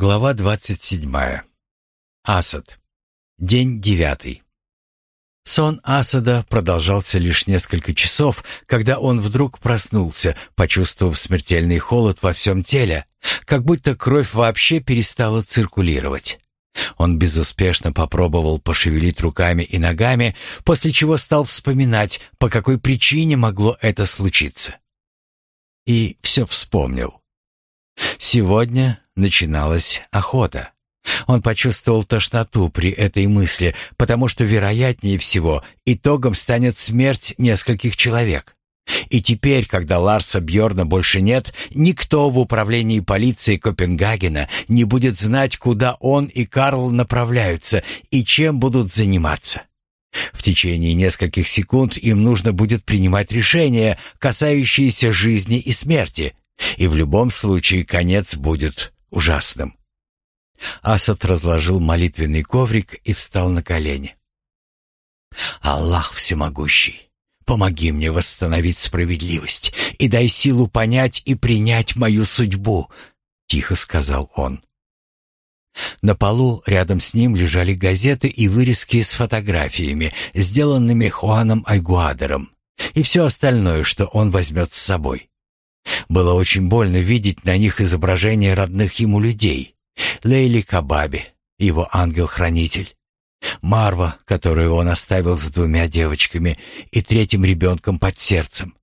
Глава двадцать седьмая. Асад. День девятый. Сон Асада продолжался лишь несколько часов, когда он вдруг проснулся, почувствовав смертельный холод во всем теле, как будто кровь вообще перестала циркулировать. Он безуспешно попробовал пошевелить руками и ногами, после чего стал вспоминать, по какой причине могло это случиться. И все вспомнил. Сегодня начиналась охота. Он почувствовал тошноту при этой мысли, потому что, вероятнее всего, итогом станет смерть нескольких человек. И теперь, когда Ларса Бьорна больше нет, никто в управлении полиции Копенгагена не будет знать, куда он и Карл направляются и чем будут заниматься. В течение нескольких секунд им нужно будет принимать решения, касающиеся жизни и смерти, и в любом случае конец будет ужасным. Асад разложил молитвенный коврик и встал на колени. «Аллах всемогущий, помоги мне восстановить справедливость и дай силу понять и принять мою судьбу», — тихо сказал он. На полу рядом с ним лежали газеты и вырезки с фотографиями, сделанными Хуаном Айгуадером, и все остальное, что он возьмет с собой. Было очень больно видеть на них изображения родных ему людей. Лейли Кабаби, его ангел-хранитель. Марва, которую он оставил с двумя девочками и третьим ребенком под сердцем.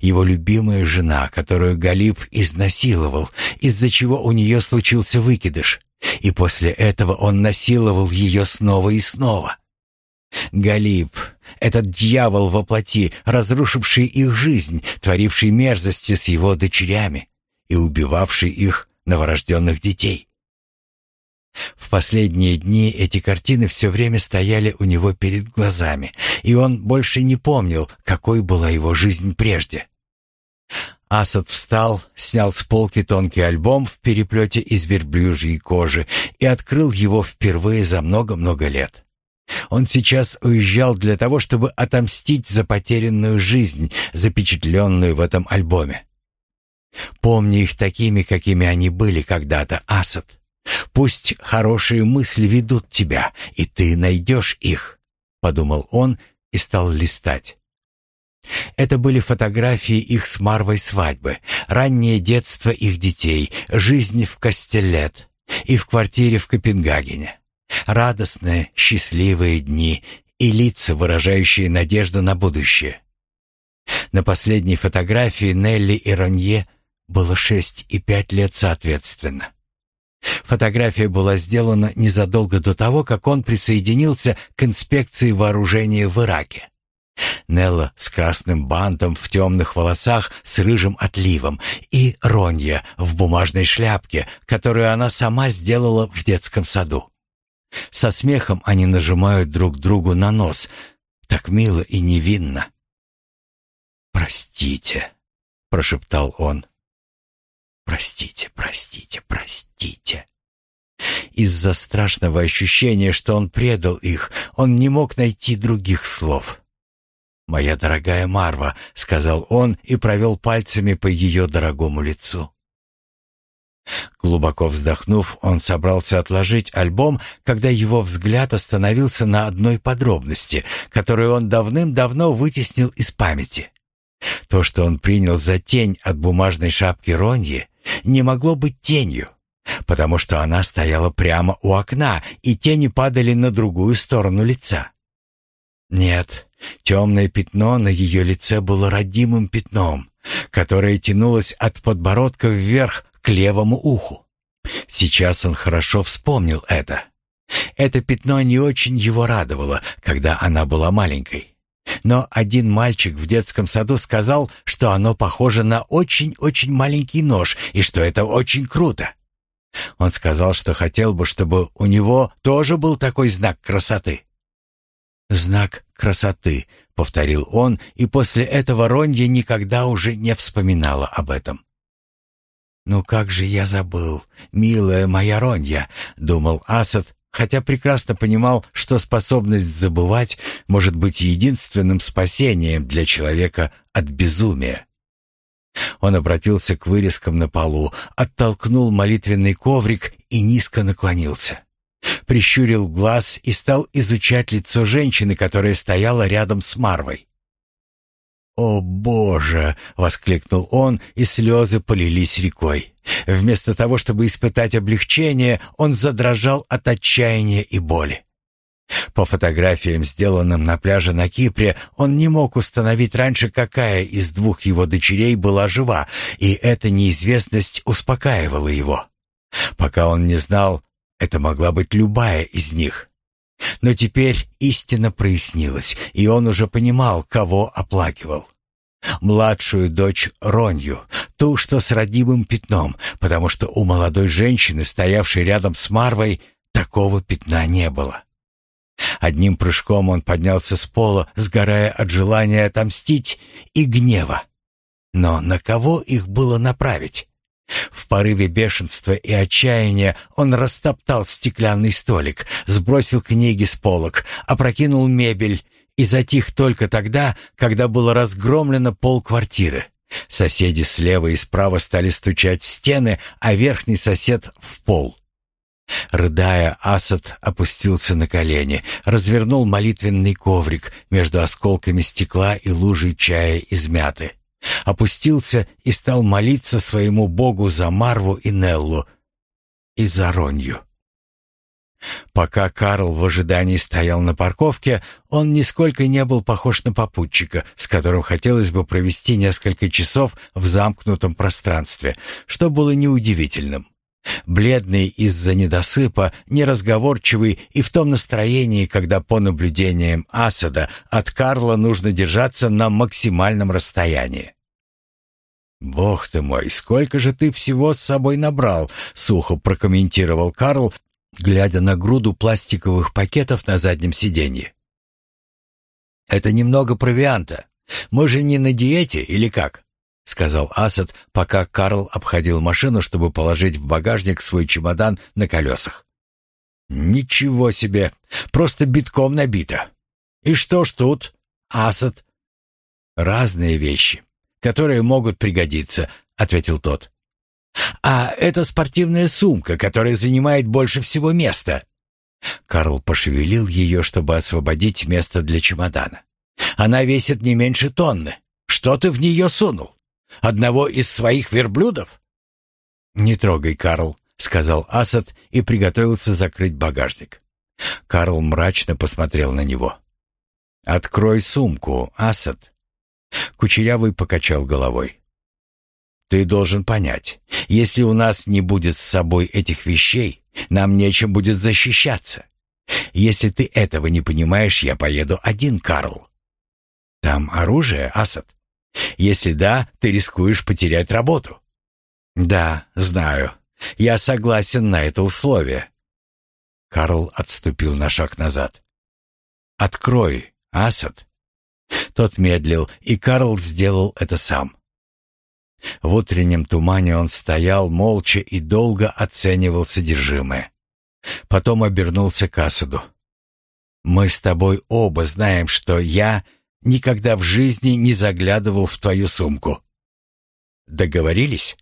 Его любимая жена, которую Галиб изнасиловал, из-за чего у нее случился выкидыш. И после этого он насиловал ее снова и снова. Галиб, этот дьявол во плоти, разрушивший их жизнь, творивший мерзости с его дочерями и убивавший их новорожденных детей. В последние дни эти картины все время стояли у него перед глазами, и он больше не помнил, какой была его жизнь прежде. Асад встал, снял с полки тонкий альбом в переплете из верблюжьей кожи и открыл его впервые за много-много лет. Он сейчас уезжал для того, чтобы отомстить за потерянную жизнь, запечатленную в этом альбоме. Помни их такими, какими они были когда-то, Асад. Пусть хорошие мысли ведут тебя, и ты найдешь их, — подумал он и стал листать. Это были фотографии их с Марвой свадьбы, раннее детство их детей, жизнь в Кастеллет и в квартире в Копенгагене. Радостные, счастливые дни и лица, выражающие надежду на будущее. На последней фотографии Нелли и Ронье было шесть и пять лет соответственно. Фотография была сделана незадолго до того, как он присоединился к инспекции вооружения в Ираке. Нелла с красным бантом в темных волосах с рыжим отливом и Ронья в бумажной шляпке, которую она сама сделала в детском саду. Со смехом они нажимают друг другу на нос. Так мило и невинно. «Простите», — прошептал он. «Простите, простите, простите». Из-за страшного ощущения, что он предал их, он не мог найти других слов. «Моя дорогая Марва», — сказал он и провел пальцами по ее дорогому лицу. Глубоко вздохнув, он собрался отложить альбом, когда его взгляд остановился на одной подробности, которую он давным-давно вытеснил из памяти. То, что он принял за тень от бумажной шапки Роньи, не могло быть тенью, потому что она стояла прямо у окна, и тени падали на другую сторону лица. Нет, темное пятно на ее лице было родимым пятном, которое тянулось от подбородка вверх к левому уху. Сейчас он хорошо вспомнил это. Это пятно не очень его радовало, когда она была маленькой. Но один мальчик в детском саду сказал, что оно похоже на очень-очень маленький нож и что это очень круто. Он сказал, что хотел бы, чтобы у него тоже был такой знак красоты. «Знак красоты», — повторил он, и после этого Ронди никогда уже не вспоминала об этом. «Ну как же я забыл, милая моя Ронья», — думал Асад, хотя прекрасно понимал, что способность забывать может быть единственным спасением для человека от безумия. Он обратился к вырезкам на полу, оттолкнул молитвенный коврик и низко наклонился. Прищурил глаз и стал изучать лицо женщины, которая стояла рядом с Марвой. «О, Боже!» — воскликнул он, и слезы полились рекой. Вместо того, чтобы испытать облегчение, он задрожал от отчаяния и боли. По фотографиям, сделанным на пляже на Кипре, он не мог установить раньше, какая из двух его дочерей была жива, и эта неизвестность успокаивала его. Пока он не знал, это могла быть любая из них. Но теперь истина прояснилась, и он уже понимал, кого оплакивал. Младшую дочь Ронью, ту, что с родимым пятном, потому что у молодой женщины, стоявшей рядом с Марвой, такого пятна не было. Одним прыжком он поднялся с пола, сгорая от желания отомстить и гнева. Но на кого их было направить? В порыве бешенства и отчаяния он растоптал стеклянный столик, сбросил книги с полок, опрокинул мебель и затих только тогда, когда было разгромлено пол квартиры. Соседи слева и справа стали стучать в стены, а верхний сосед — в пол. Рыдая, Асад опустился на колени, развернул молитвенный коврик между осколками стекла и лужей чая из мяты опустился и стал молиться своему Богу за Марву и Неллу и за Ронью. Пока Карл в ожидании стоял на парковке, он нисколько не был похож на попутчика, с которым хотелось бы провести несколько часов в замкнутом пространстве, что было неудивительным. Бледный из-за недосыпа, неразговорчивый и в том настроении, когда по наблюдениям Асада от Карла нужно держаться на максимальном расстоянии. «Бог ты мой, сколько же ты всего с собой набрал?» — сухо прокомментировал Карл, глядя на груду пластиковых пакетов на заднем сиденье. «Это немного провианта. Мы же не на диете или как?» — сказал Асад, пока Карл обходил машину, чтобы положить в багажник свой чемодан на колесах. «Ничего себе! Просто битком набито! И что ж тут, Асад?» «Разные вещи которые могут пригодиться», — ответил тот. «А это спортивная сумка, которая занимает больше всего места». Карл пошевелил ее, чтобы освободить место для чемодана. «Она весит не меньше тонны. Что ты в нее сунул? Одного из своих верблюдов?» «Не трогай, Карл», — сказал Асад и приготовился закрыть багажник. Карл мрачно посмотрел на него. «Открой сумку, Асад», Кучерявый покачал головой. «Ты должен понять, если у нас не будет с собой этих вещей, нам нечем будет защищаться. Если ты этого не понимаешь, я поеду один, Карл. Там оружие, Асад? Если да, ты рискуешь потерять работу». «Да, знаю. Я согласен на это условие». Карл отступил на шаг назад. «Открой, Асад». Тот медлил, и Карл сделал это сам. В утреннем тумане он стоял молча и долго оценивал содержимое. Потом обернулся к Асаду. «Мы с тобой оба знаем, что я никогда в жизни не заглядывал в твою сумку. Договорились?»